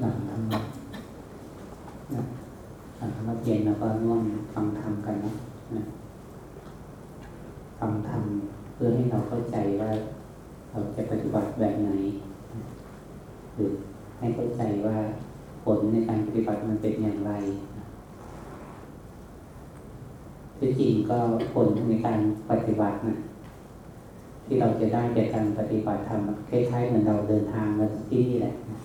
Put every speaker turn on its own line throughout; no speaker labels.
หลังทำวัดนะหลังทำวัดเย็นแล้วก็ร่วมฟังธรรมกันนะนะฟังธรรมเพื่อให้เราเข้าใจว่าเราจะปฏิบัติแบบไหนหรือให้เข้าใจว่าผลในการปฏิบัติมันเป็นอย่างไรที่จริงก็ผลในการปฏิบัตินะที่เราจะได้จากการปฏิบัติธรรมคล้ายๆเหมือนเราเดินทางมาที่นี่แหละนะ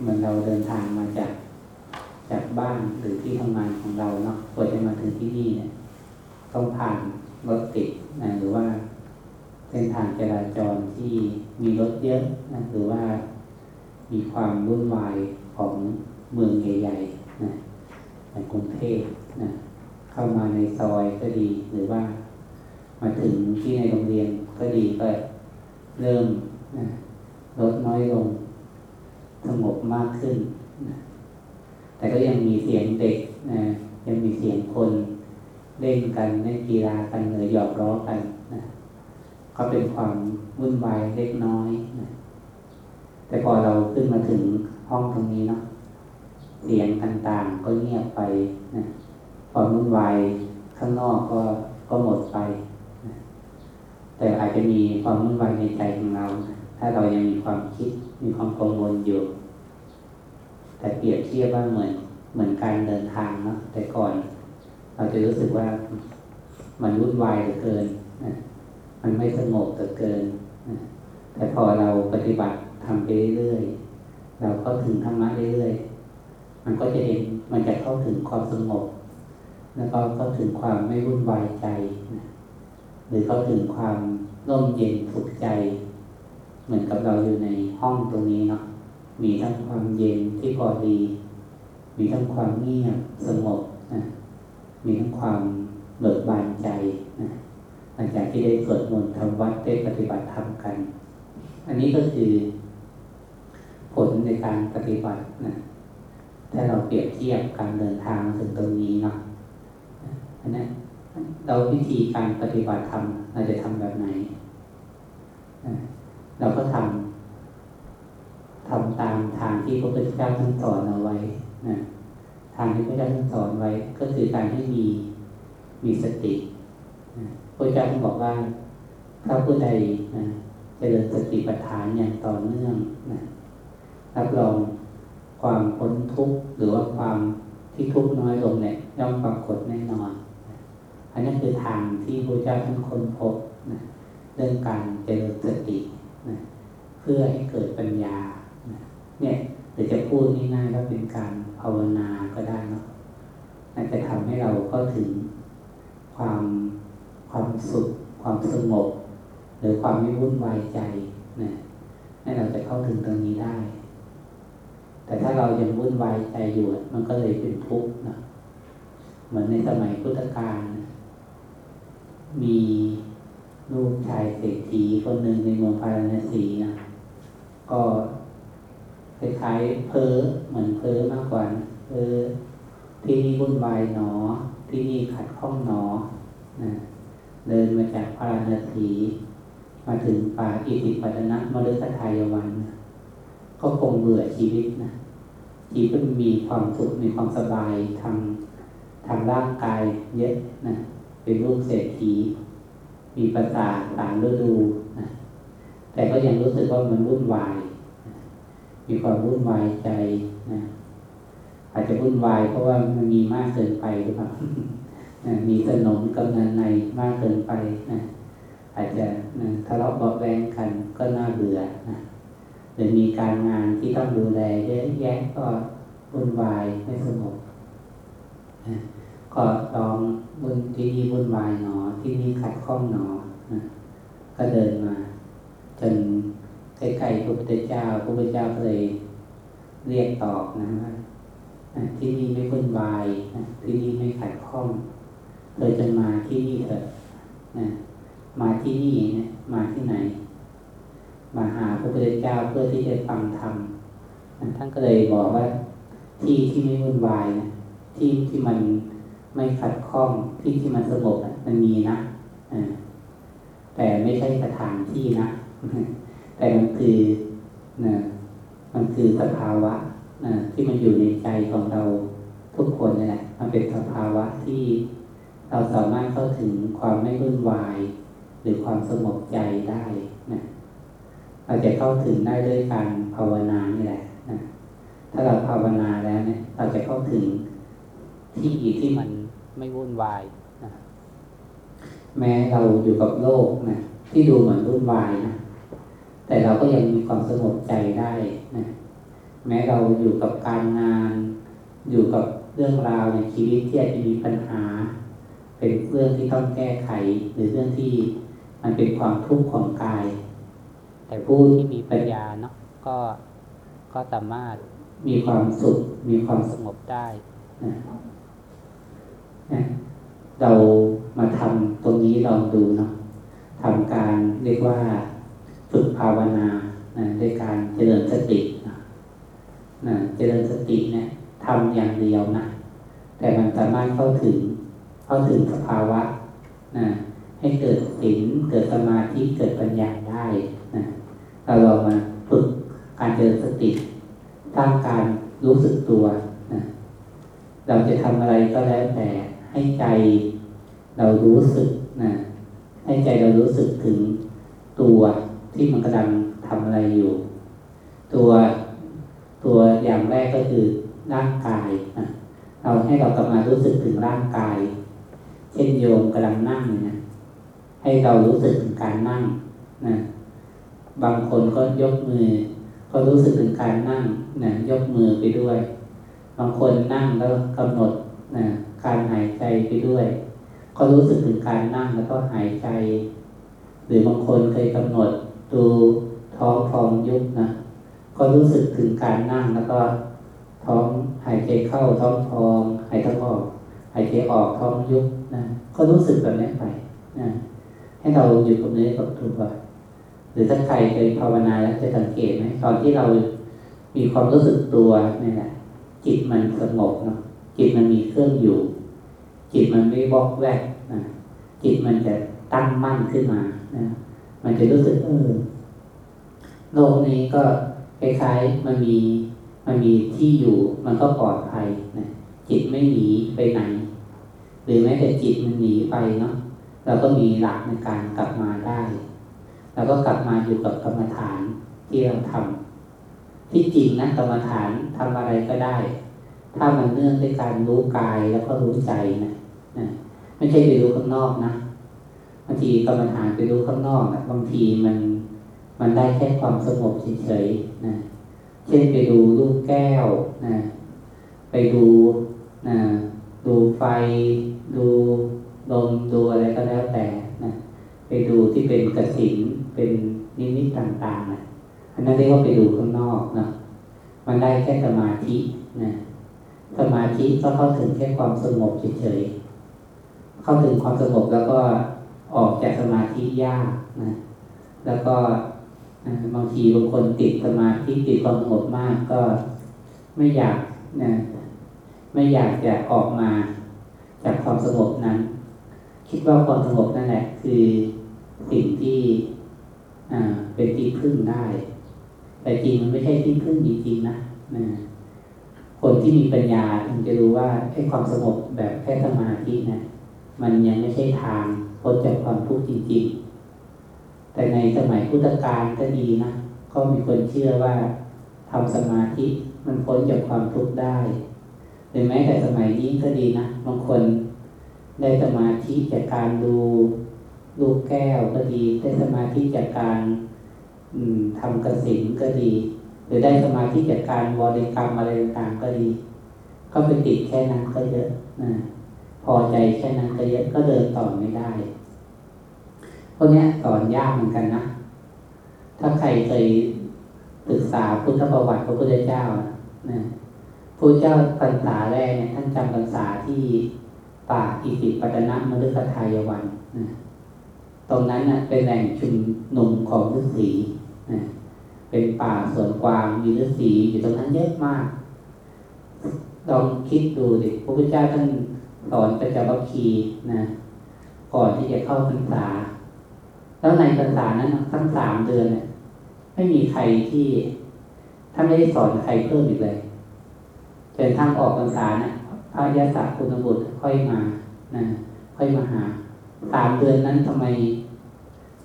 เหมือนเราเดินทางมาจากจากบ้านหรือที่ทำงานของเราเนาะกว่าจะมาถึงที่นี่เนี่ยต้องผ่านรถติดนะหรือว่าเส้นทางจราจรที่มีรถเยอะนะหรือว่ามีความวุ่นวายของเมืองใหญ่ๆนะในกรุงเทพนะเข้ามาในซอยก็ดีหรือว่ามาถึงที่ในโรงเรียนก็ดีก็เริ่มนะลดน้อยลง สงบมากขึ้นนะแต่ก็ยังมีเสียงเด็กนะยังมีเสียงคนเล่นกันเล่นกีฬากันหรือหยอกล้อกันนะก็เป็นความวุ่นวายเล็กน้อยนะแต่พอเราขึ้นมาถึงห้องตรงนี้เนาะเสียงต่างๆก็เงียบไปนะความวุ่นวายข้างนอกก็ก็หมดไปนะแต่อาจจะมีความวุ่นวายในใจของเรานะถ้าเรายังมีความคิด มีความกังวลอยู่ แต่เปรียบเทียบว่าเหมือนเหมือนการเดินทางเนาะแต่ก่อน เราจะรู้สึกว่ามันวุ่นวายเหลือเกินนะมันไม่สงบเหลือเกินนะแต่พอเราปฏิบัติทำไปเรื่อยๆเราก็ถึงธรรมะเรื่อยๆมันก็จะเห็นมันจะเข้าถึงความสงบ แล้วก็เข้าถึงความไม่วุ่นวายใจนะหรือเข้าถึงความร่มเย็นสุขใจ เหมือนกับเราอยู่ในห้องตรงนี้เนาะมีทั้งความเย็นที่พอดี มีทั้งความเงียบสงบนะมีทั้งความเบิกบานใจนะหลังจากที่ได้สวดมนต์ทำวัดได้ปฏิบัติธรรมกัน อันนี้ก็คือ ผลในการปฏิบัตินะถ้าเราเปรียบเทียบการเดินทางถึงตรงนี้เนาะอันนี้เราวิธีการปฏิบัติธรรมเราจะทำแบบไหนนะ เราก็ทำทำตามทางที่พระพุทธเจ้าท่านสอนเอาไว้นะทางที่พระพุทธเจ้าท่านสอนไว้ ก็คือการให้มีมีสตินะพระเจ้าท่านบอกว่าถ้าผู้ใดนะเจริญสติปัฏฐานอย่างต่อเนื่องนะรับรองความพ้นทุกข์หรือว่าความที่ทุกข์น้อยลงเนี่ยย่อมปรากฏแน่นอน อันนี้คือทางที่พระเจ้าท่านค้นพบนะเรื่องการเจริญสติ นะเพื่อให้เกิดปัญญานะเนี่ยหรือจะพูดง่ายๆว่าเป็นการภาวนาก็ได้เนาะน่าจะทำให้เราเข้าถึงความความสุข ความสงบ หรือความไม่วุ่นวายใจนะให้เราจะเข้าถึงตรงนี้ได้ แต่ถ้าเรายังวุ่นวายใจอยู่ มันก็เลยเป็นทุกข์นะเหมือนในสมัยพุทธกาลมี ลูกชายเศรษฐีคนหนึ่งในเมืองพาราณสีนะก็คล้ายๆเพ้อเหมือนเพ้อมากกว่าเออที่นี่วุ่นวายหนอ ที่นี่ขัดข้องหนอนะเดินมาจากพาราณสีมาถึงป่าอิติปัตนะมฤคทายวันนะก็คงเบื่อชีวิตนะชีวิตมันมีความสุขมีความสบายทางทางร่างกายเยอะนะเป็นลูกเศรษฐี มีประสาทต่างฤดูนะแต่ก็ยังรู้สึกว่ามันวุ่นวาย มีความวุ่นวายใจนะอาจจะวุ่นวายเพราะว่ามันมีมากเกินไปหรือเปล่านะมีสนมกำนันในมากเกินไปนะอาจจะนะทะเลาะเบาแวงกันก็น่าเบื่อนะหรือมีการงานที่ต้องดูแลเยอะแยะก็วุ่นวายไม่สงบก็ลองบุ ที่นี่วุ่นวายหนอ ที่นี่ขัดข้องหนอนะก็เดินมา จนใกล้ๆพระพุทธเจ้าพระพุทธเจ้าก็เลยเรียกตอบนะว่านะที่นี่ไม่วุ่นวายนะที่นี่ไม่ขัดข้องเธอจะมาที่นี่เถอะนะมาที่นี่นะมาที่ไหน มาหาพระพุทธเจ้าเพื่อที่จะฟังธรรมท่านก็เลยบอกว่าที่ที่ไม่วุ่นวายนะที่ที่มัน ไม่ขัดข้องที่ที่มันสงบมันมีนะแต่ไม่ใช่สถานที่นะ แต่มันคือนะมันคือสภาวะนะที่มันอยู่ในใจของเราทุกคนนี่แหละมันเป็นสภาวะที่เราสามารถเข้าถึงความไม่วุ่นวาย หรือความสงบใจได้นะเราจะเข้าถึงได้ด้วยการภาวนานี่แหละนะถ้าเราภาวนาแล้วเนี่ย เราจะเข้าถึงที่ที่มัน ไม่วุ่นวายนะแม้เราอยู่กับโลกนะที่ดูเหมือนวุ่นวายนะแต่เราก็ยังมีความสงบใจได้นะแม้เราอยู่กับการงาน อยู่กับเรื่องราวในชีวิตที่อาจจะมีปัญหา เป็นเรื่องที่ต้องแก้ไข หรือเรื่องที่มันเป็นความทุกข์ของกาย แต่ผู้ที่มีปัญญาเนาะก็ก็สามารถมีความสุขมีความสงบได้นะนะ เรามาทำตรงนี้ลองดูเนาะทำการเรียกว่าฝึกภาวนานะด้วยการเจริญสตินะนะเจริญสติเนี่ยทำอย่างเดียวนะ แต่มันสามารถเข้าถึงเข้าถึงสภาวะนะให้เกิดศีลเกิดสมาธิเกิดปัญญาได้นะเราลองมาฝึกการเจริญสติสร้างการรู้สึกตัวนะเราจะทำอะไรก็แล้วแต่ ให้ใจเรารู้สึกนะให้ใจเรารู้สึกถึงตัวที่มันกำลังทำอะไรอยู่ ตัวตัวอย่างแรกก็คือร่างกายนะเราให้เรากลับมารู้สึกถึงร่างกาย เช่นโยมกำลังนั่งนะให้เรารู้สึกถึงการนั่งนะบางคนก็ยกมือ ก็รู้สึกถึงการนั่งนะยกมือไปด้วย บางคนนั่งแล้วกำหนดนะ การหายใจไปด้วย ก็รู้สึกถึงการนั่งแล้วก็หายใจ หรือบางคนเคยกำหนดดูท้องพองยุบนะก็รู้สึกถึงการนั่งแล้วก็ท้องหายใจเข้าท้องพองหายใจออกหายใจออกท้องยุบนะก็รู้สึกแบบนี้ไปนะให้เราอยู่กับเนื้อกับตัวหรือถ้าใครเคยภาวนาแล้วจะสังเกตไหมตอนที่เรามีความรู้สึกตัวนี่แหละจิตมันสงบเนาะ จิตมันมีเครื่องอยู่ จิตมันไม่วอกแวกนะจิตมันจะตั้งมั่นขึ้นมานะมันจะรู้สึกเออโลกนี้ก็คล้ายๆมันมีมันมีที่อยู่ มันก็ปลอดภัยนะจิตไม่หนีไปไหน หรือแม้แต่จิตมันหนีไปเนาะเราก็มีหลักในการกลับมาได้เราก็กลับมาอยู่กับกรรมฐานที่เราทำที่จริงนะกรรมฐานทำอะไรก็ได้ ถ้ามันเนื่องด้วยการรู้กายแล้วก็รู้ใจนะนะไม่ใช่ไปรู้ข้างนอกนะบางทีกรรมฐานไปรู้ข้างนอกนะบางทีมันมันได้แค่ความสงบเฉยๆนะเช่นไปดูรูปแก้วนะไปดูนะดูไฟ ดูลมดูอะไรก็แล้วแต่นะไปดูที่เป็นกระสินเป็นนิมิตต่างๆนะอันนั้นเรียกว่าไปดูข้างนอกนะมันได้แค่สมาธินะ สมาธิก็เข้าถึงแค่ความสงบเฉยๆเข้าถึงความสงบแล้วก็ออกจากสมาธิยากนะ แล้วก็บางทีบางคนติดสมาธิติดความสงบมากก็ไม่อยากนะไม่อยากจะออกมาจากความสงบนั้น คิดว่าความสงบนั่นแหละ คือสิ่งที่เป็นที่พึ่งได้ แต่จริงมันไม่ใช่ที่พึ่งจริงๆนะนะ คนที่มีปัญญาถึงจะรู้ว่าไอ้ความสงบแบบแค่สมาธินะมันยังไม่ใช่ทางพ้นจากความทุกข์จริงๆ แต่ในสมัยพุทธกาลก็ดีนะก็มีคนเชื่อว่าทำสมาธิมันพ้นจากความทุกข์ได้หรือแม้แต่สมัยนี้ก็ดีนะบางคนได้สมาธิจากการดูลูกแก้วก็ดี ได้สมาธิจากการทำกระสินก็ดี หรือได้สมาธิจากการบริกรรมอะไรต่างๆก็ดี ก็ไปติดแค่นั้นก็เยอะนะพอใจแค่นั้นก็เยอะก็เดินต่อไม่ได้พวกนี้สอนยากเหมือนกันนะถ้าใครเคยศึกษาพุทธประวัติพระพุทธเจ้านะพระเจ้าพรรษาแรกเนี่ยท่านจำพรรษาที่ป่าอิสิปตนะมฤคทายวันนะตรงนั้นนะเป็นแหล่งชุมนุมของฤาษีนะ เป็นป่าสวนกวางมีฤาษีอยู่ตรงนั้นเยอะมากลองคิดดูดิพระพุทธเจ้าท่านสอนประจาวัคคีนะก่อนที่จะเข้าพรรษา แล้วในพรรษานั้นทั้งสามเดือนเนี่ยไม่มีใครที่ท่านไม่ได้สอนใครเพิ่มอีกเลยจนทั้งออกพรรษานะพระยาศคุณบุตรค่อยมานะค่อยมาหาสามเดือนนั้นทำไม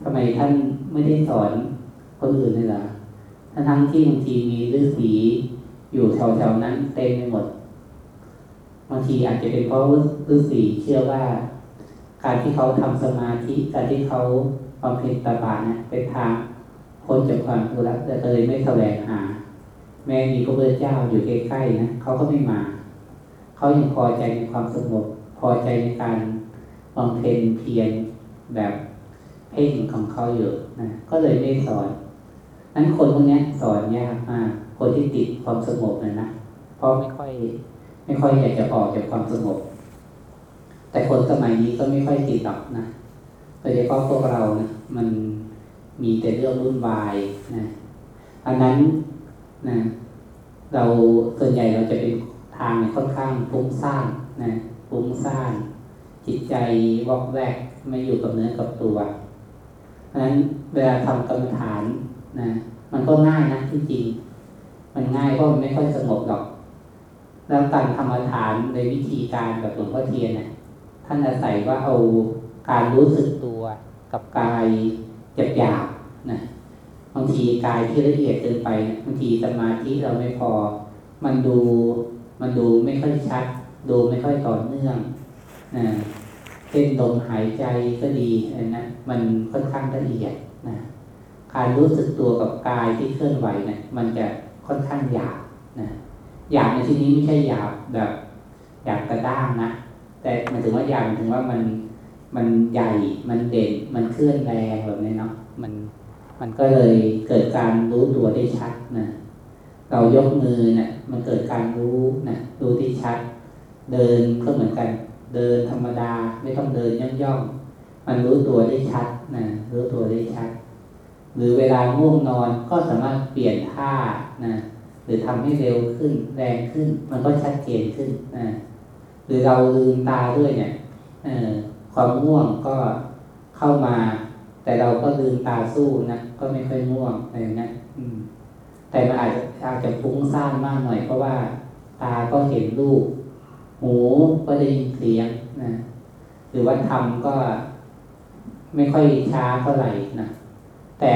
ทำไมท่านไม่ได้สอนคนอื่นเลยล่ะ ทั้งทั้งที่บางทีมีฤาษีอยู่แถวๆนั้นเต็มไปหมด บางทีอาจจะเป็นเพราะฤาษีเชื่อว่า การที่เขาทำสมาธิ การที่เขาบำเพ็ญตบะเนี่ยเป็นทางพ้นจากความทุกข์แต่เลยไม่แสวงหา แม้มีพระพุทธเจ้าอยู่ใกล้ๆนะเขาก็ไม่มา เขายังพอใจในความสงบพอใจในการบำเพ็ญเพียรแบบเพ่งของเขาอยู่นะก็เลยไม่สอน นั้นคนพวกนี้สอนยากมากคนที่ติดความสงบนะนะเพราะไม่ค่อย ไม่ค่อยอยากจะออกจากความสงบ แต่คนสมัยนี้ก็ไม่ค่อยติดหรอกนะโดยเฉพาะพวกเรานะมันมีแต่เรื่องวุ่นวายนะอันนั้นนะเราส่วนใหญ่เราจะเป็นทางค่อนข้างฟุ้งซ่านนะฟุ้งซ่านจิตใจวอกแวกไม่อยู่กับเนื้อกับตัวเพราะนั้นเวลาทำกรรมฐาน นะมันก็ง่ายนะที่จริง มันง่ายเพราะมันไม่ค่อยสงบหรอก แล้วการทำฐานในวิธีการแบบหลวงพ่อเทียนนะท่านอาศัยว่าเอาการรู้สึกตัวกับกายหยาบๆนะบางทีกายที่ละเอียดเกินไปบางทีสมาธิเราไม่พอ มันดูมันดูไม่ค่อยชัด ดูไม่ค่อยต่อเนื่องนะเส้นลมหายใจก็ดีนะมันค่อนข้างละเอียดนะ การรู้สึกตัวกับกายที่เคลื่อนไหวเนะี่ยมันจะค่อนข้างหยาบนะหยาบในที่นี้ไม่ใช่หยาบแบบหยาบกระด้างนะแต่มายถึงว่าหยาบมายถึงว่ามันมันใหญ่มันเด่นมันเคลื่อนแรงแบบนี้เนาะมันมันก็เลยเกิดการรู้ตัวได้ชัดนะเรายกมือเนะี่ยมันเกิดการรู้นะรู้ที่ชัด เดินก็เหมือนกัน เดินธรรมดาไม่ต้องเดินย่องย่องมันรู้ตัวได้ชัดนะรู้ตัวได้ชัด หรือเวลาง่วงนอนก็สามารถเปลี่ยนท่านะหรือทำให้เร็วขึ้นแรงขึ้น มันก็ชัดเจนขึ้นนะหรือเราลืมตาด้วยเนี่ยความง่วงก็เข้ามา แต่เราก็ลืมตาสู้นะก็ไม่ค่อยง่วงอะไรนะอืมแต่มันอาจจะอาจจะฟุ้งซ่านมากหน่อยเพราะว่า ตาก็เห็นรูปหูก็ได้ยินเสียงนะหรือว่าทำก็ไม่ค่อยช้าเท่าไหร่นะ แต่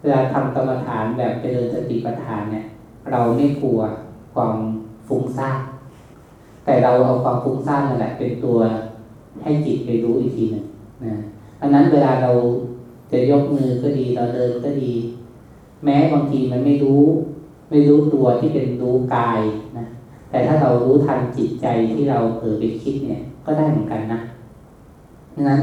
เวลาทำกรรมฐานแบบเจริญสติปัฏฐานเนี่ย เราไม่กลัวความฟุ้งซ่านแต่เราเอาความฟุ้งซ่านนั่นแหละ เป็นตัวให้จิตไปรู้อีกทีหนึ่งนะอันนั้นเวลาเราจะยกมือก็ดีเราเดินก็ดี แม้บางทีมันไม่รู้ ไม่รู้ตัวที่เป็นรู้กายนะแต่ถ้าเรารู้ทันจิตใจที่เราเผลอไปคิดเนี่ย ก็ได้เหมือนกันนะดังนั้น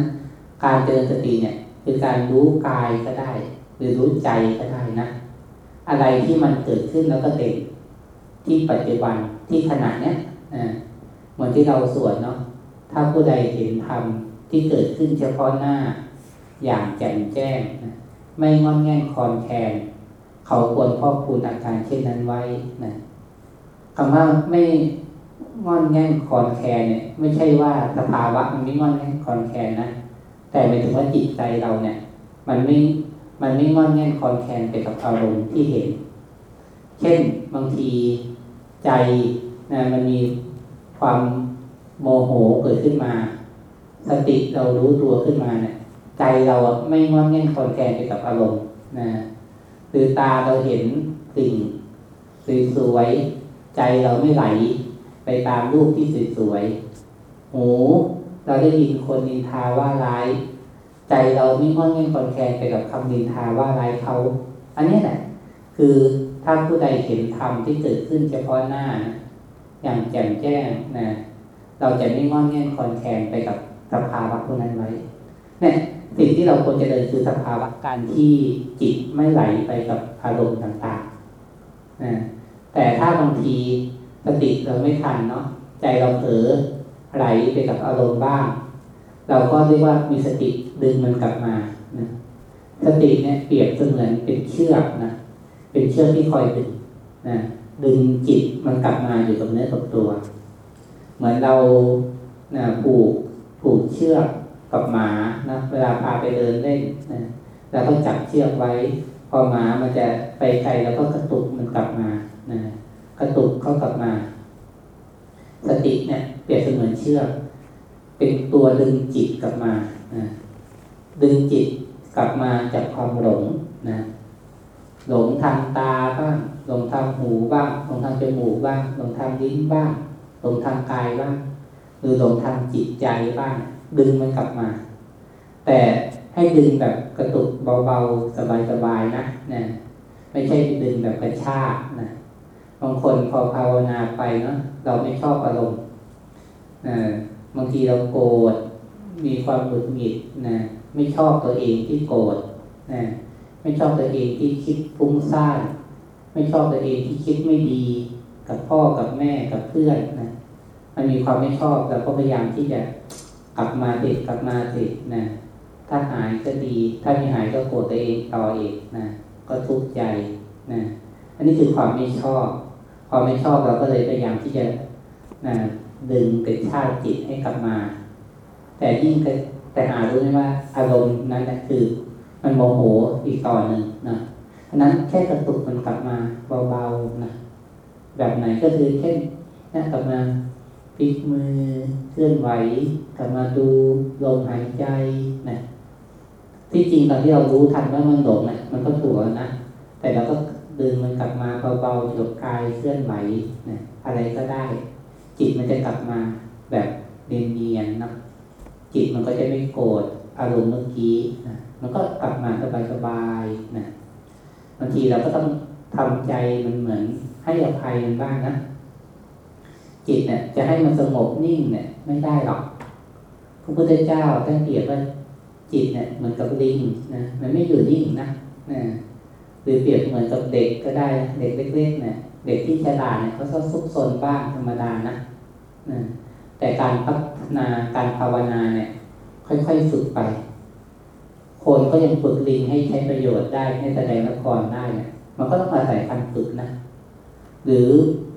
การเจริญสติเนี่ย คือการรู้กายก็ได้ หรือรู้ใจก็ได้นะ อะไรที่มันเกิดขึ้นแล้วก็เด่นที่ปัจจุบันที่ขณะเนี้ยเหมือนที่เราสวดเนาะถ้าผู้ใดเห็นธรรมที่เกิดขึ้นเฉพาะหน้า อย่างแจ่มแจ้งนะไม่งอนแง่นคอนแคนเขาควรพอกพูนอาการเช่นนั้นไว้นะคำว่าไม่งอนแง่นคอนแคนเนี่ย ไม่ใช่ว่าสภาวะมันไม่งอนแง่นคอนแคนนะ แต่หมายถึงว่าจิตใจเราเนี่ย มันไม่มันไม่งอนแง่นคอนแคนไปกับอารมณ์ที่เห็น เช่นบางทีใจนะมันมีความโมโหเกิดขึ้นมา สติเรารู้ตัวขึ้นมาเนี่ยใจเราไม่งอนแง่นคอนแคนไปกับอารมณ์นะหรือตาเราเห็นสิ่งสวยๆใจเราไม่ไหล ไปตามรูปที่สวยๆหู เราได้ยินคนนินทาว่าร้าย ใจเราไม่งอนแง่นคอนแคนไปกับคำนินทาว่าร้ายเขา อันนี้แหละคือถ้าผู้ใดเห็นธรรมที่เกิดขึ้นเฉพาะหน้า อย่างแจ่มแจ้งนะเราจะไม่งอนแง่นคอนแคนไปกับสภาวะพวกนั้นไว้เนี่ยสิ่งที่เราควรจะเดินคือสภาวะการที่จิตไม่ไหลไปกับอารมณ์ต่างๆนะแต่ถ้าบางทีสติเราไม่ทันเนาะใจเราเผลอ ไหลไปกับอารมณ์บ้าง เราก็เรียกว่ามีสติดึงมันกลับมานะสติเนี่ยเปรียบเสมือนเป็นเชือกนะเป็นเชือกที่คอยดึงนะดึงจิตมันกลับมาอยู่กับเนื้อกับตัว เหมือนเราผูกผูกเชือกกับหมานะเวลาพาไปเดินเล่นนะเราก็จับเชือกไว้ พอหมามันจะไปไกลแล้วก็กระตุกมันกลับมานะกระตุกเข้ากลับมา สติเนี่ย เปรียบเสมือนเชือก เป็นตัวดึงจิตกลับมานะดึงจิตกลับมาจากความหลงนะหลงทางตาบ้างหลงทางหูบ้างหลงทางจมูกบ้างหลงทางลิ้นบ้างหลงทางกายบ้างหรือหลงทางจิตใจบ้าง ดึงมันกลับมา แต่ให้ดึงแบบกระตุกเบาๆ สบายๆนะนะไม่ใช่ดึงแบบกระชากนะบางคนพอภาวนาไปเนาะเราไม่ชอบอารมณ์ บางทีเราโกรธมีความหงุดหงิดนะไม่ชอบตัวเองที่โกรธนะไม่ชอบตัวเองที่คิดฟุ้งซ่านไม่ชอบตัวเองที่คิดไม่ดี กับพ่อกับแม่กับเพื่อนนะมันมีความไม่ชอบเราก็พยายามที่จะกลับมาติดกลับมาติดนะถ้าหายก็ดี ถ้าไม่หายก็โกรธตัวเองต่อเอีกนะก็ทุกข์ใจนะอันนี้คือความไม่ชอบ ความไม่ชอบเราก็เลยพยายามที่จะนะ ดึงเป็นชาติจิตให้กลับมา แต่ยิ่งแต่หารู้ไหมว่าอารมณ์นั้นนะคือ มันโมโหอีกต่อหนึ่งนะฉะนั้นแค่กระตุกมันกลับมาเบาๆนะแบบไหนก็คือเช่นนี่กลับมาพลิกมือเคลื่อนไหวกลับมาดูลมหายใจนะที่จริงตอนที่เรารู้ทันว่ามันหลงนะมันก็ถูกแล้วนะ แต่เราก็ดึงมันกลับมาเบาๆจบกายเคลื่อนไหวนะอะไรก็ได้ จิตมันจะกลับมาแบบเนียนๆนะจิตมันก็จะไม่โกรธอารมณ์เมื่อกี้นะมันก็กลับมาสบายๆนะบางทีเราก็ต้องทำใจมันเหมือนให้อภัยมันบ้างนะจิตเนี่ยจะให้มันสงบนิ่งเนี่ย ไม่ได้หรอกพระพุทธเจ้าท่านเปรียบว่าจิตเนี่ยเหมือนกับลิงนะมันไม่อยู่นิ่งนะนะหรือเปรียบเหมือนกับเด็กก็ได้ เด็กเล็กๆเนี่ยเด็กที่ฉลาดเนี่ยเขาก็ซุกซนบ้างธรรมดานะ นะแต่การพัฒนาการภาวนาเนี่ย ค่อยๆฝึกไป คนก็ยังฝึกลิงให้ใช้ประโยชน์ได้ให้แสดงละครได้เนี่ยมันก็ต้องอาศัยการฝึกนะ หรือ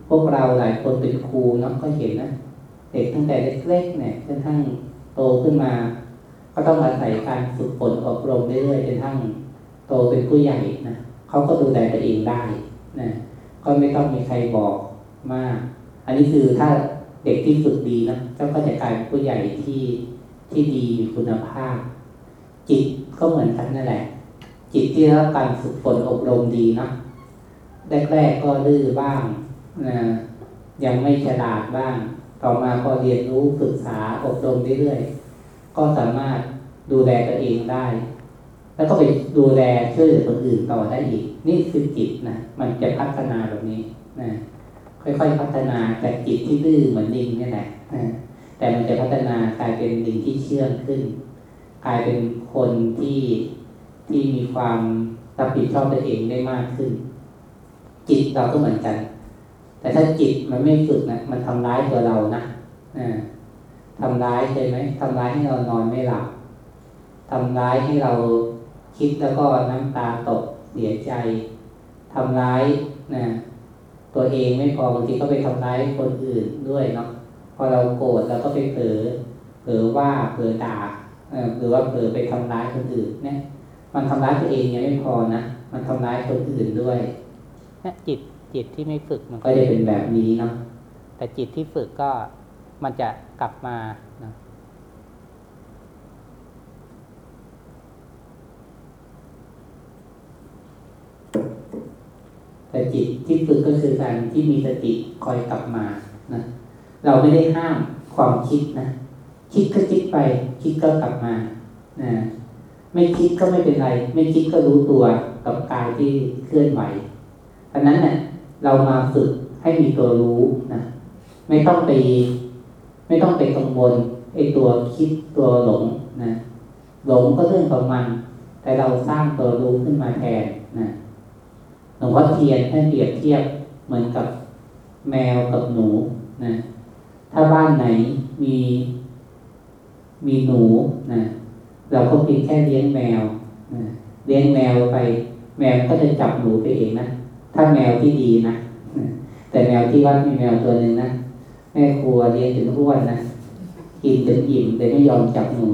พวกเราหลายคนเป็นครูเนาะก็เห็นนะเด็กตั้งแต่เล็กๆเนี่ยจนทั้งโตขึ้นมา ก็ต้องอาศัยการฝึกฝนอบรมเรื่อยๆจนทั้งโตเป็นผู้ใหญ่นะเขาก็ดูแลตัวเองได้นะก็ไม่ต้องมีใครบอกมาก อันนี้คือถ้า เด็กที่ฝึกดีนะเจ้าก็จะกลายเป็นผู้ใหญ่ที่ที่ดีมีคุณภาพ จิตก็เหมือนกันนั่นแหละ จิตที่ได้รับการฝึกฝนอบรมดีนะแรกๆก็ดื้อบ้างนะยังไม่ฉลาดบ้าง ต่อมาพอเรียนรู้ศึกษาอบรมเรื่อยๆก็สามารถดูแลตัวเองได้ แล้วก็ไปดูแลช่วยเหลือคนอื่นต่อได้อีก นี่คือจิตนะมันจะพัฒนาแบบนี้นะ ค่อยๆพัฒนาจากจิตที่ดื้อเหมือนลิงนี่แหละแต่มันจะพัฒนากลายเป็นลิงที่เชื่องขึ้น กลายเป็นคนที่ที่มีความรับผิดชอบตัวเองได้มากขึ้น จิตเราก็เหมือนกัน แต่ถ้าจิตมันไม่ฝึกนะมันทำร้ายตัวเรานะทำร้ายใช่ไหมทำร้ายให้เรานอนไม่หลับทำร้ายให้เราคิดแล้วก็น้ำตาตกเสียใจทำร้ายนะ ตัวเองไม่พอบางทีก็ไปทำร้ายคนอื่นด้วยเนาะพอเราโกรธเราก็ไปเผลอเผลอว่าเผลอด่าหรือว่าเผลอไปทำร้ายคนอื่นเนี่ย มันทำร้ายตัวเองยังไม่พอนะมันทำร้ายคนอื่นด้วยเนี่ยจิตจิตที่ไม่ฝึกมันก็จะเป็นแบบนี้เนาะแต่จิตที่ฝึกก็มันจะกลับมานะ แต่จิตที่ฝึกก็คือการที่มีสติคอยกลับมานะเราไม่ได้ห้ามความคิดนะคิดก็คิดไป คิดก็กลับมานะไม่คิดก็ไม่เป็นไร ไม่คิดก็รู้ตัวกับกายที่เคลื่อนไหวดังนั้นเนะ่ยเรามาฝึกให้มีตัวรู้นะไม่ต้องไป ไม่ต้องไปกังวลไอ้ตัวคิดตัวหลงนะหลงก็เรื่องของมัน แต่เราสร้างตัวรู้ขึ้นมาแทนนะ หลวงพ่อเทียนท่านเปรียบเทียบเหมือนกับแมวกับหนูนะถ้าบ้านไหนมีมีหนูนะเราก็เพียงแค่เลี้ยงแมวนะเลี้ยงแมวไป แมวก็จะจับหนูไปเองนะถ้าแมวที่ดีนะแต่แมวที่วัดมีแมวตัวหนึ่งนะแม่ครัวเลี้ยงจนอ้วนนะกินจนอิ่มแต่ไม่ยอมจับหนู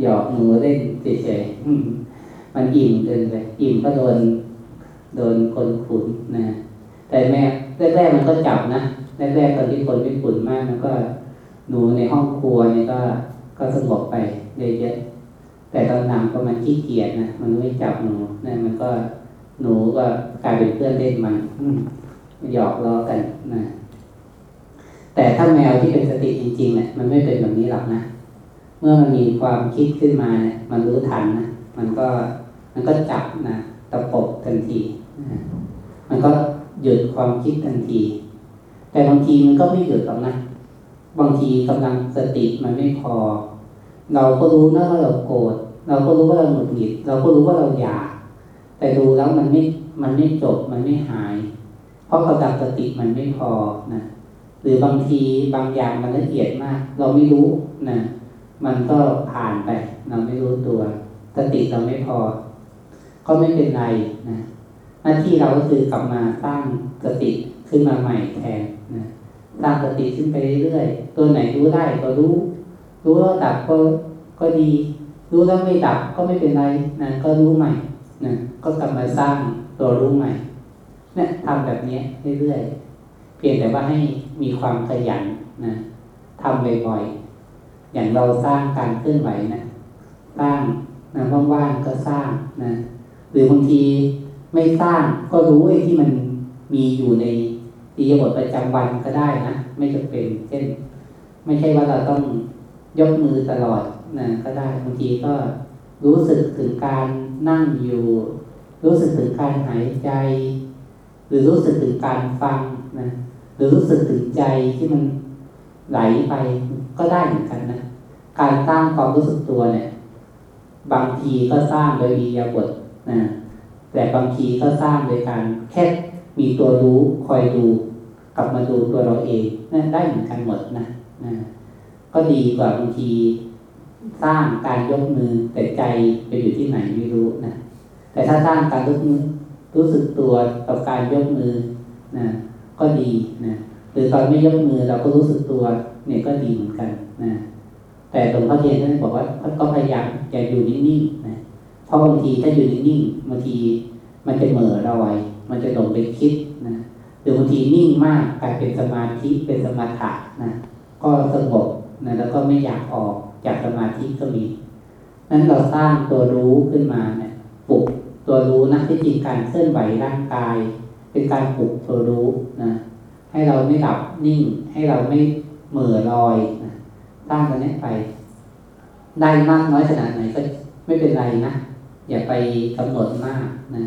หยอกหนูเล่นเฉยๆมันอิ่มเกินไปอิ่มก็โดน โดนคนขุนนะแต่แม่แรกๆมันก็จับนะแรกๆตอนที่คนไม่ขุนมากมันก็หนูในห้องครัวเนี่ยก็ก็สงบไปเยอะๆแต่ตอนหลังก็มันขี้เกียจนะมันไม่จับหนูนะมันก็หนูก็กลายเป็นเพื่อนเล่นมันหยอกล้อกันนะแต่ถ้าแมวที่เป็นสติจริงๆเนี่ยมันไม่เป็นแบบนี้หรอกนะเมื่อมันมีความคิดขึ้นมาเนี่ยมันรู้ทันนะมันก็มันก็จับนะตะปบทันที มันก็หยุดความคิดทันที แต่บางทีมันก็ไม่หยุดหรอกนะ บางทีกำลังสติมันไม่พอ เราก็รู้นะว่าเราโกรธ เราก็รู้ว่าเราหงุดหงิด เราก็รู้ว่าเราอยาก แต่ดูแล้วมันไม่ มันไม่จบ มันไม่หาย เพราะกำลังสติมันไม่พอนะ หรือบางทีบางอย่างมันละเอียดมาก เราไม่รู้นะ มันก็ผ่านไป เราไม่รู้ตัว สติเราไม่พอ ก็ไม่เป็นไรนะ หน้าที่เราก็คือกลับมาสร้างสติขึ้นมาใหม่แทนนะสร้างสติขึ้นไปเรื่อยๆตัวไหนรู้ได้ก็รู้ รู้แล้วดับก็ก็ดี รู้แล้วไม่ดับก็ไม่เป็นไรนะก็รู้ใหม่นะก็กลับมาสร้างตัวรู้ใหม่เนี่ยทำแบบนี้เรื่อยๆเพียงแต่ว่าให้มีความขยันนะทำบ่อยๆอย่างเราสร้างการเคลื่อนไหวนะสร้างนะว่างๆก็สร้างนะหรือบางที ไม่สร้างก็รู้ไอ้ที่มันมีอยู่ในอิยบถประจำวันก็ได้นะไม่จำเป็น เช่น ไม่ใช่ว่าเราต้องยกมือตลอดนะก็ได้บางทีก็รู้สึกถึงการนั่งอยู่ รู้สึกถึงการหายใจ หรือรู้สึกถึงการฟังนะหรือรู้สึกถึงใจที่มันไหลไปก็ได้เหมือนกันนะการสร้างความรู้สึกตัวเนี่ย บางทีก็สร้างโดยอิริยาบถนะ แต่บางทีก็สร้างโดยการแค่มีตัวรู้คอยดูกลับมาดูตัวเราเองนั่นได้เหมือนกันหมดนะนะก็ดีกว่าบางทีสร้างการยกมือแต่ใจไปอยู่ที่ไหนไม่รู้นะแต่ถ้าสร้างการยกมือรู้สึกตัวกับการยกมือนะก็ดีนะหรือตอนไม่ยกมือเราก็รู้สึกตัวเนี่ยก็ดีเหมือนกันนะแต่หลวงพ่อเทียนท่านบอกว่าก็พยายามอย่าอยู่นิ่งๆนะ ราะบางทีถ้าอยู่นิ่งๆบางทีมันจะเหม่อลอยมันจะหลงไปคิดนะหรือบางทีนิ่งมากกลายเป็นสมาธิเป็นสมาธินะก็สงบนะแล้วก็ไม่อยากออกจากสมาธิก็มีนั้นเราสร้างตัวรู้ขึ้นมาเนี่ยปลุกตัวรู้นะที่จริงการเคลื่อนไหวร่างกาย เป็นการปลุกตัวรู้นะให้เราไม่หลับนิ่ง ให้เราไม่เหม่อลอยนะสร้างตัวนี้ไป ได้มากน้อยขนาดไหนก็ไม่เป็นไรนะ อย่าไปกำหนดมากนะ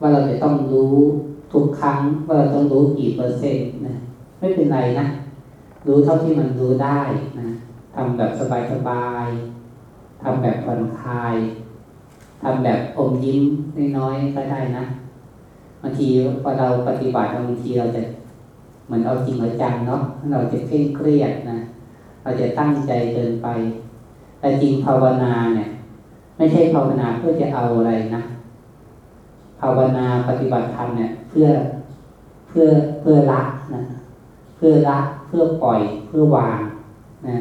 ว่าเราจะต้องรู้ทุกครั้งว่าเราต้องรู้กี่เปอร์เซ็นต์นะไม่เป็นไรนะรู้เท่าที่มันรู้ได้นะทำแบบสบายๆทำแบบผ่อนคลายทำแบบอมยิ้มน้อยๆก็ได้นะบางทีพอเราปฏิบัติบางทีเราจะเหมือนเอาจริงเอาจังเนาะเราจะเคร่งเครียดนะเราจะตั้งใจเกินไป แต่จริงภาวนาเนี่ย ไม่ใช่ภาวนาเพื่อจะเอาอะไรนะภาวนาปฏิบัติธรรมเนี่ย เพื่อเพื่อเพื่อละนะเพื่อละเพื่อปล่อยเพื่อวางนะ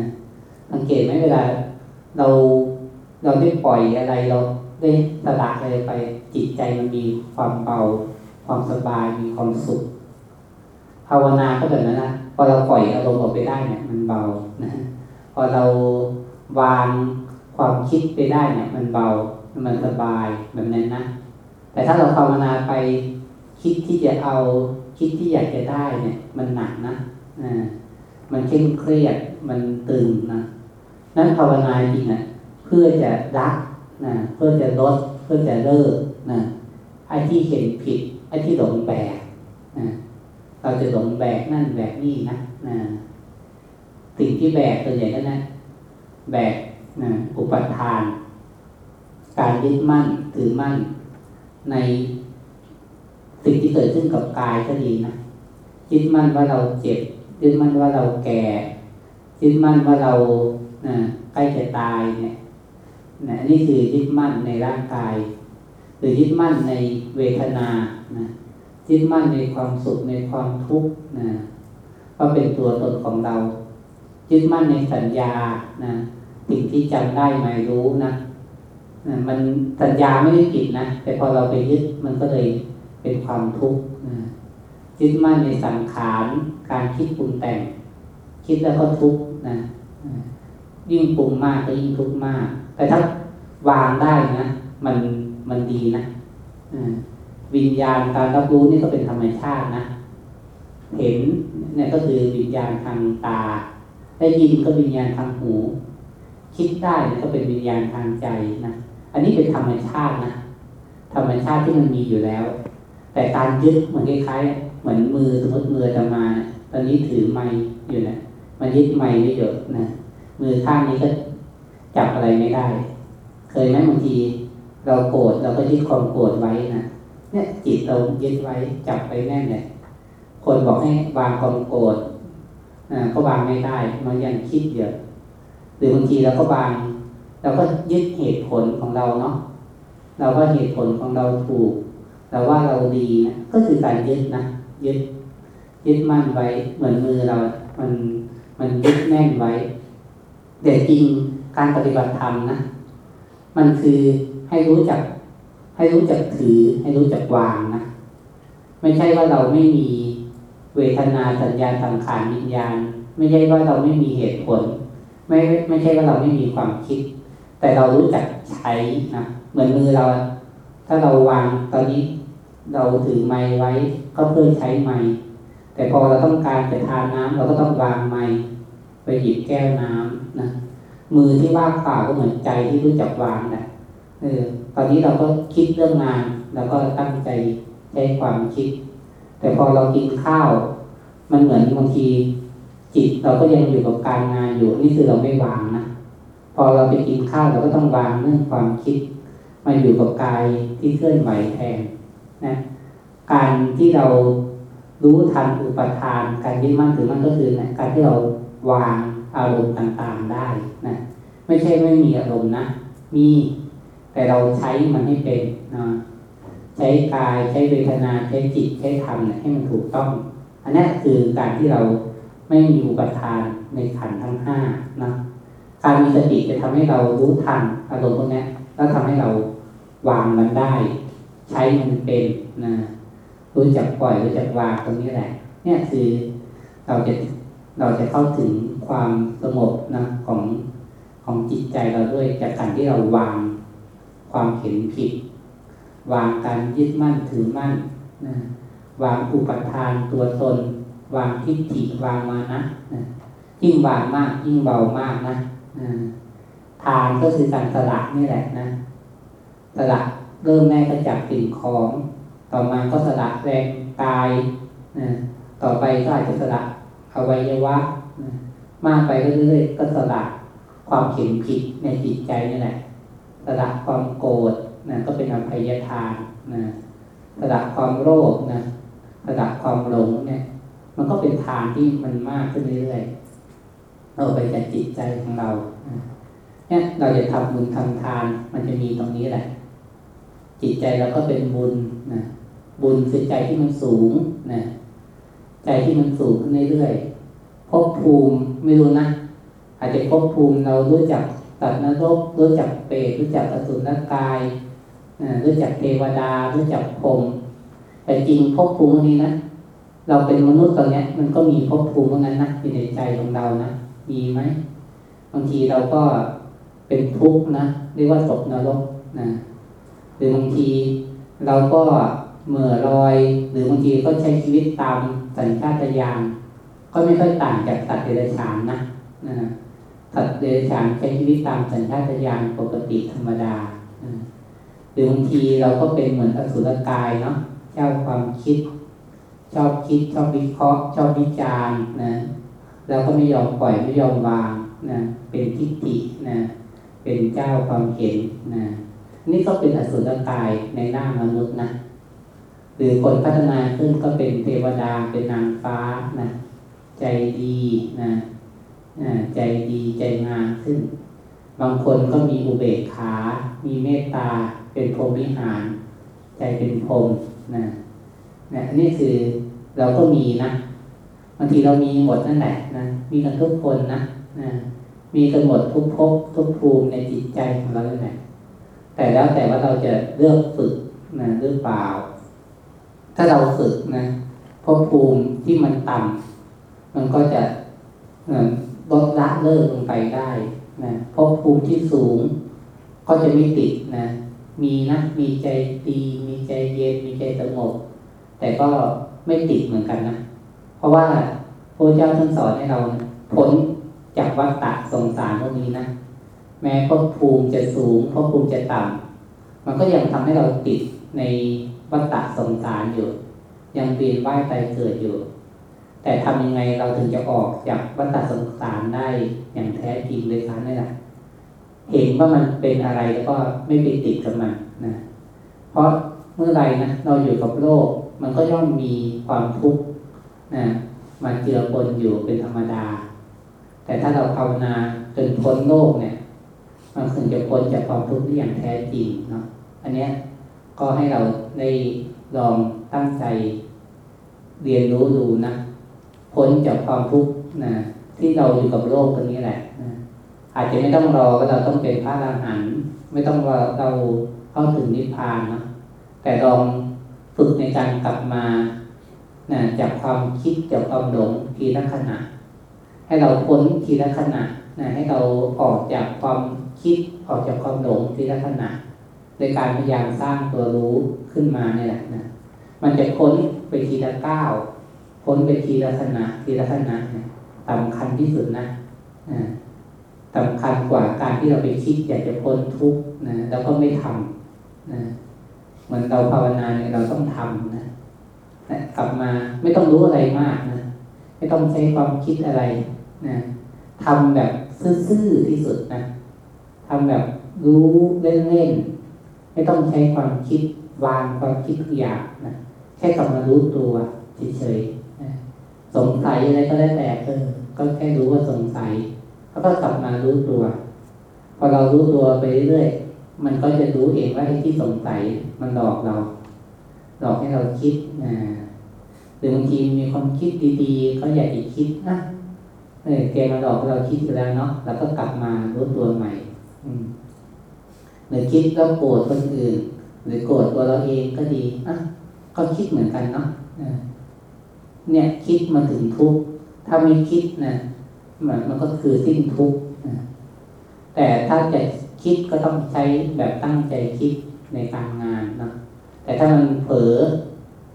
สังเกตไหมเวลา เราเราได้ปล่อยอะไรเราได้สละอะไรไปจิตใจมันมีความเบาความสบายมีความสุขภาวนาก็แบบนั้นนะพอเราปล่อยอารมณ์ออกไปได้เนี่ย มันเบานะพอเราวาง ความคิดไปได้เนี่ย มันเบา มันสบายแบบนั้นนะ แต่ถ้าเราภาวนาไปคิดที่จะเอาคิดที่อยากจะได้เนี่ย มันหนักนะอ่ามันเคร่งเครียดมันตึงนะนั้นภาวนาจริงอะเพื่อจะรักนะเพื่อจะลดเพื่อจะเลิกนะไอ้ที่เห็นผิดไอ้ที่หลงแบกนะเราจะหลงแบกนั่นแบกนี่นะนะสิ่งที่แบกตัวใหญ่ก็นะแบก นะอุปทาน การยึดมั่นถือมั่น ในสิ่งที่เกิดขึ้นกับกายก็ดีนะยึดมั่นว่าเราเจ็บยึดมั่นว่าเราแก่ยึดมั่นว่าเรานะใกล้จะตายเนี่ยนะนี่คือยึดมั่นในร่างกาย หรือยึดมั่นในเวทนานะยึดมั่นในความสุขในความทุกข์นะว่าเป็นตัวตนของเรา ยึดมั่นในสัญญานะ สิ่งที่จำได้ไม่รู้นะมันสัญญาไม่ได้ผิดนะ แต่พอเราไปยึดมันก็เลยเป็นความทุกข์ยึดมั่นในสังขารการคิดปรุงแต่ง คิดแล้วก็ทุกข์นะยิ่งปรุงมากก็ยิ่งทุกข์มาก แต่ถ้าวางได้นะมันมันดีนะวิญญาณการรับรู้นี่ก็เป็นธรรมชาตินะเห็นเนี่ยก็คือวิญญาณทางตา ได้ยินก็วิญญาณทางหู คิดได้ก็เป็นวิญญาณทางใจนะอันนี้เป็นธรรมชาตินะธรรมชาติที่มันมีอยู่แล้ว แต่การยึดมือนคล้ายๆ เหมือนมือสมมติมือจะมา ตอนนี้ถือไม้อยู่นะมันยึดไม้ไม่เยอะนะมือข้างนี้ก็จับอะไรไม่ได้ เคยไหมบางที เราโกรธเราก็ยึดความโกรธไว้นะเนี่ยจิตเรายึดไว้จับไปแน่นเลยคนบอกให้วางความโกรธก็วางไม่ได้ มันยังคิดเยอะ รือบางทีเราก็วาง เราก็ยึดเหตุผลของเราเนาะเราก็เหตุผลของเราถูก เราว่าเราดีนะก็คือการยึดนะยึดยึดมั่นไว้เหมือนมือเรา มันมันยึดแน่นไว้แต่จริงการปฏิบัติธรรมนะมันคือให้รู้จัก ให้รู้จักถือ ให้รู้จักวางนะไม่ใช่ว่าเราไม่มีเวทนาสัญญาสังขารวิญญาณ ไม่ใช่ว่าเราไม่มีเหตุผล ไม่ไม่ใช่ว่าเราไม่มีความคิด แต่เรารู้จักใช้นะเหมือนมือเรา ถ้าเราวางตอนนี้เราถือไม้ไว้ก็เพื่อใช้ไม้แต่พอเราต้องการจะทานน้ำเราก็ต้องวางไม้ไปหยิบแก้วน้ำนะมือที่ว่างเปล่าก็เหมือนใจที่รู้จักวางนะเออตอนนี้เราก็คิดเรื่องงานเราก็ตั้งใจใช้ความคิด แต่พอเรากินข้าว มันเหมือนบางที จิตเราก็ยังอยู่กับการงานอยู่นี่คือเราไม่วางนะพอเราไปกินข้าวเราก็ต้องวางเรื่องความคิด มาอยู่กับกายที่เคลื่อนไหวแทนนะการที่เรารู้ทันอุปทาน การยึดมั่นถือมั่นก็คือนะการที่เราวางอารมณ์ต่างๆได้นะไม่ใช่ไม่มีอารมณ์นะมีแต่เราใช้มันให้เป็นนะใช้กายใช้เวทนาใช้จิตใช้ธรรมนะให้มันถูกต้อง อันนี้คือการที่เรา ไม่มีอุปทานในขันทั้งห้านะการมีสติจะทำให้เรารู้ทันอารมณ์พวกนี้แล้วทำให้เราวางมันได้ ใช้มันเป็นนะรู้จักปล่อยรู้จักวางตรงนี้แหละ เนี่ยคือเราจะเราจะเข้าถึงความสงบนะของของจิตใจเราด้วยจากการที่เราวางความเห็นผิด วางการยึดมั่นถือมั่นนะวางอุปทานตัวตน วางทิฏฐิวางมานะยิ่งวางมากยิ่งเบามากนะทานก็คือการสละนี่แหละนะสละเริ่มแรกก็จับสิ่งของ ต่อมาก็สละแรงกายนะต่อไปก็อาจจะสละอวัยวะนะมากไปเรื่อยๆก็สละความเข็นผิดในจิตใจนี่แหละสละความโกรธนะก็เป็นอภัยทานนะสละความโลภนะสละความหลงเนี่ย มันก็เป็นทานที่มันมากขึ้นเรื่อยๆเราไปจากจิตใจของเราเนี่ยเราจะทำบุญทำทาน มันจะมีตรงนี้แหละ จิตใจเราก็เป็นบุญนะบุญคือใจที่มันสูงนะใจที่มันสูงขึ้นเรื่อยๆภพภูมิไม่รู้นะอาจจะภพภูมิเรารู้จักตัดนรกรู้จักเปรตรู้จักอสุรกายรู้จักเทวดารู้จักพรมแต่จริงภพภูมินี้นะ เราเป็นมนุษย์ตอนนี้มันก็มีภพภูมิพวกนั้นนะอยู่ในใจของเรานะมีไหมบางทีเราก็เป็นทุกข์นะเรียกว่าตกนรกนะหรือบางทีเราก็เหมื่อลอย หรือบางทีก็ใช้ชีวิตตามสัญชาตญาณก็ไม่ค่อยต่างจากสัตว์เดรัจฉานนะนะสัตว์เดรัจฉานใช้ชีวิตตามสัญชาตญาณปกติธรรมดาหรือบางทีเราก็เป็นเหมือนอสุรกายเนาะเจ้าความคิด ชอบคิดชอบวิเคราะห์ชอบวิจารณ์นะแล้วก็ไม่ยอมปล่อยไม่ยอมวางนะเป็นทิฏฐินะเป็นเจ้าความเห็นนะนี่ก็เป็นอสุรกายในหน้ามนุษย์นะหรือคนพัฒนาขึ้นก็เป็นเทวดาเป็นนางฟ้านะใจดีนะใจดีใจงามขึ้น บางคนก็มีอุเบกขา มีเมตตา เป็นพรหมิหาร ใจเป็นพรหมนะนะนี่คือ เราก็มีนะบางทีเรามีหมดนั่นแหละนะมีกันทุกคนนะนะมีกันหมดทุกภพทุกภูมิในจิตใจของเราเลยแหละแต่แต่แล้วแต่ว่าเราจะเลือกฝึกนะหรือเปล่า ถ้าเราฝึกนะภพภูมิที่มันต่ำมันก็จะลดละเลิกลงไปได้นะภพภูมิที่สูง ก็จะไม่ติดนะมีนะมีใจดีมีใจเย็นมีใจสงบแต่ก็ ไม่ติดเหมือนกันนะ เพราะว่าพระเจ้าท่านสอนให้เราพ้นจากวัฏฏะสงสารพวกนี้นะ แม้ภพภูมิจะสูงภพภูมิจะต่ำมันก็ยังทำให้เราติดในวัฏฏะสงสารอยู่ ยังเวียนว่ายตายเกิดอยู่ แต่ทำยังไงเราถึงจะออกจากวัฏฏะสงสารได้อย่างแท้จริงเลยครับนี่แหละเห็นว่ามันเป็นอะไรแล้วก็ไม่ไปติดกับมันนะ เพราะเมื่อไรนะเราอยู่กับโลก มันก็ย่อมมีความทุกข์นะมาเจือปนอยู่เป็นธรรมดา แต่ถ้าเราภาวนาจนพ้นโลกเนี่ย มันถึงจะพ้นจากความทุกข์ได้อย่างแท้จริงเนาะอันเนี้ยก็ให้เราได้ลองตั้งใจเรียนรู้ดูนะพ้นจากความทุกข์นะที่เราอยู่กับโลกตรงนี้แหละนะอาจจะไม่ต้องรอว่าเราต้องเป็นพระอรหันต์ไม่ต้องรอเราเข้าถึงนิพพานนะแต่ลอง ฝึกในการกลับมานะจากความคิดจากความหลงทีละขณะ ให้เราพ้นทีละขณะนะให้เราออกจากความคิดออกจากความหลงทีละขณะโดยการพยายามสร้างตัวรู้ขึ้นมาเนี่ยแหละนะมันจะพ้นไปทีละก้าวพ้นไปทีละขณะทีละขณะนะสำคัญที่สุดนะสำคัญกว่าการที่เราไปคิดอยากจะพ้นทุกข์นะแล้วก็ไม่ทำนะ เหมือนเราภาวนาเนี่ยเราต้องทำนะนะกลับมาไม่ต้องรู้อะไรมากนะไม่ต้องใช้ความคิดอะไรนะทำแบบซื่อๆที่สุดนะทำแบบรู้เล่นๆไม่ต้องใช้ความคิดวางความคิดทุกอย่างนะแค่กลับมารู้ตัวเฉยๆนะสงสัยอะไรก็ได้แต่เออก็แค่รู้ว่าสงสัย แล้วก็กลับมารู้ตัว พอเรารู้ตัวไปเรื่อย มันก็จะรู้เองว่าไอ้ที่สงสัยมันหลอกเรา หลอกให้เราคิดนะหรือบางทีมีความคิดดีๆก็อยากจะคิดนะเออเกมาหลอกเราคิดอยู่แล้วเนาะแล้วก็กลับมารู้ตัวใหม่ อืมหรือคิดแล้วโกรธคนอื่น หรือโกรธตัวเราเองก็ดีอะก็คิดเหมือนกันเนาะเนี่ยคิดมาถึงทุกข์ถ้าไม่คิดนะมันมันก็คือสิ้นทุกข์แต่ถ้าจะ คิดก็ต้องใช้แบบตั้งใจคิดในการงานนะแต่ถ้ามันเผลอ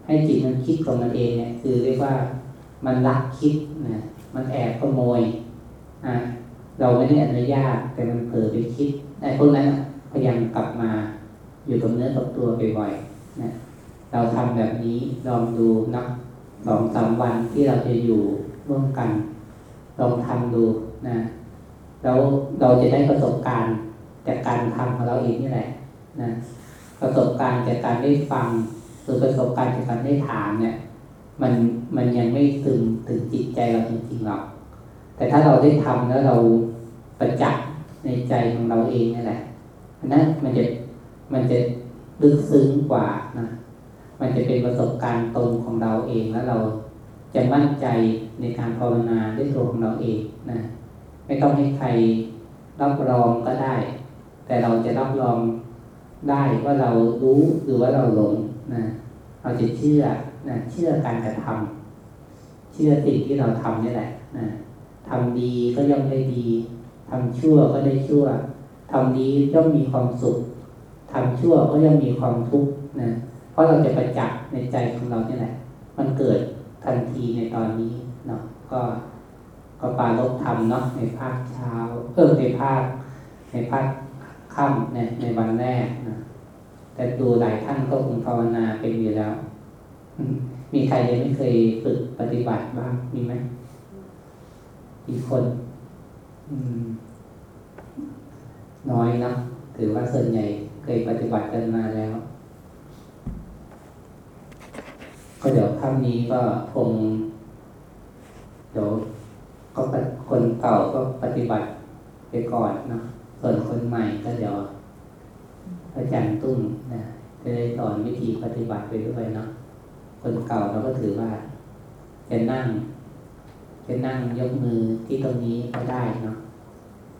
ให้จิตมันคิดของมันเองเนี่ย คือเรียกว่ามันรักคิดนะมันแอบขโมยอะเราไม่ได้อนุญาตแต่มันเผลอไปคิดไอ้พวกนั้นพยายามกลับมาอยู่กับเนื้อกับตัวบ่อยๆนะเราทำแบบนี้ลองดูนะสองสามวันที่เราจะอยู่ร่วมกัน ลองทำดูนะแล้วเราจะได้ประสบการณ์ จากการทำของเราเองนี่แหละนะประสบการณ์จากการได้ฟังหรือประสบการณ์จากการได้ถามเนี่ย มันมันยังไม่ซึมถึงจิตใจเราจริงๆหรอกแต่ถ้าเราได้ทำแล้วเราประจักษ์ในใจของเราเองนี่แหละนั้นมันจะมันจะลึกซึ้งกว่านะมันจะเป็นประสบการณ์ตรงของเราเองแล้วเราจะมั่นใจในการภาวนาด้วยตัวของเราเองนะไม่ต้องให้ใครรับรองก็ได้ แต่เราจะรับรองได้ว่าเรารู้หรือว่าเราหลงนะเราจะเชื่อนะเชื่อการกระทำเชื่อสิ่งที่เราทำนี่แหละนะทำดีก็ย่อมได้ดีทำชั่วก็ได้ชั่วทำดีย่อมมีความสุขทำชั่วก็ย่อมมีความทุกข์นะเพราะเราจะประจักษ์ในใจของเราเนี่ยแหละ มันเกิดทันทีในตอนนี้เนาะก็ก็ปาลบธรรมเนาะในภาคเช้าเออในภาคในภาค ค่ำในในวันแรกนะแต่ดูหลายท่านก็คงภาวนาเป็นอยู่แล้ว มีใครยังไม่เคยฝึกปฏิบัติบ้างมีไหมอีกคนน้อยนะถือว่าส่วนใหญ่เคยปฏิบัติกันมาแล้ว ก็เดี๋ยวค่ำนี้ก็คง เดี๋ยวก็คนเก่าก็ปฏิบัติไปก่อนเนาะ ส่วนคนใหม่ก็เดี๋ยวอาจารย์ตุ้มนะจะได้สอนวิธีปฏิบัติไปด้วยเนาะคนเก่าเราก็ถือว่าจะนั่งจะนั่งยกมือที่ตรงนี้ก็ได้เนาะ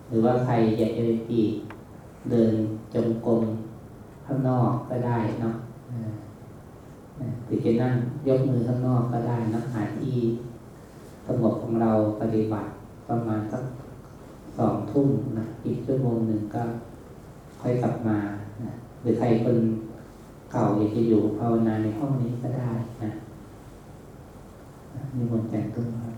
หรือว่าใครอยากจะไปปีเดินจงกรมข้างนอกก็ได้เนาะเออหรือจะนั่งยกมือข้างนอกก็ได้นะหาที่สงบของเราปฏิบัติประมาณสัก สองทุ่มนะอีกชั่วโมงหนึ่งก็ค่อยกลับมานะหรือใครคนเก่าอยากจะอยู่ภาวนาในห้องนี้ก็ได้นะนิมนต์แจงตุ้มครับ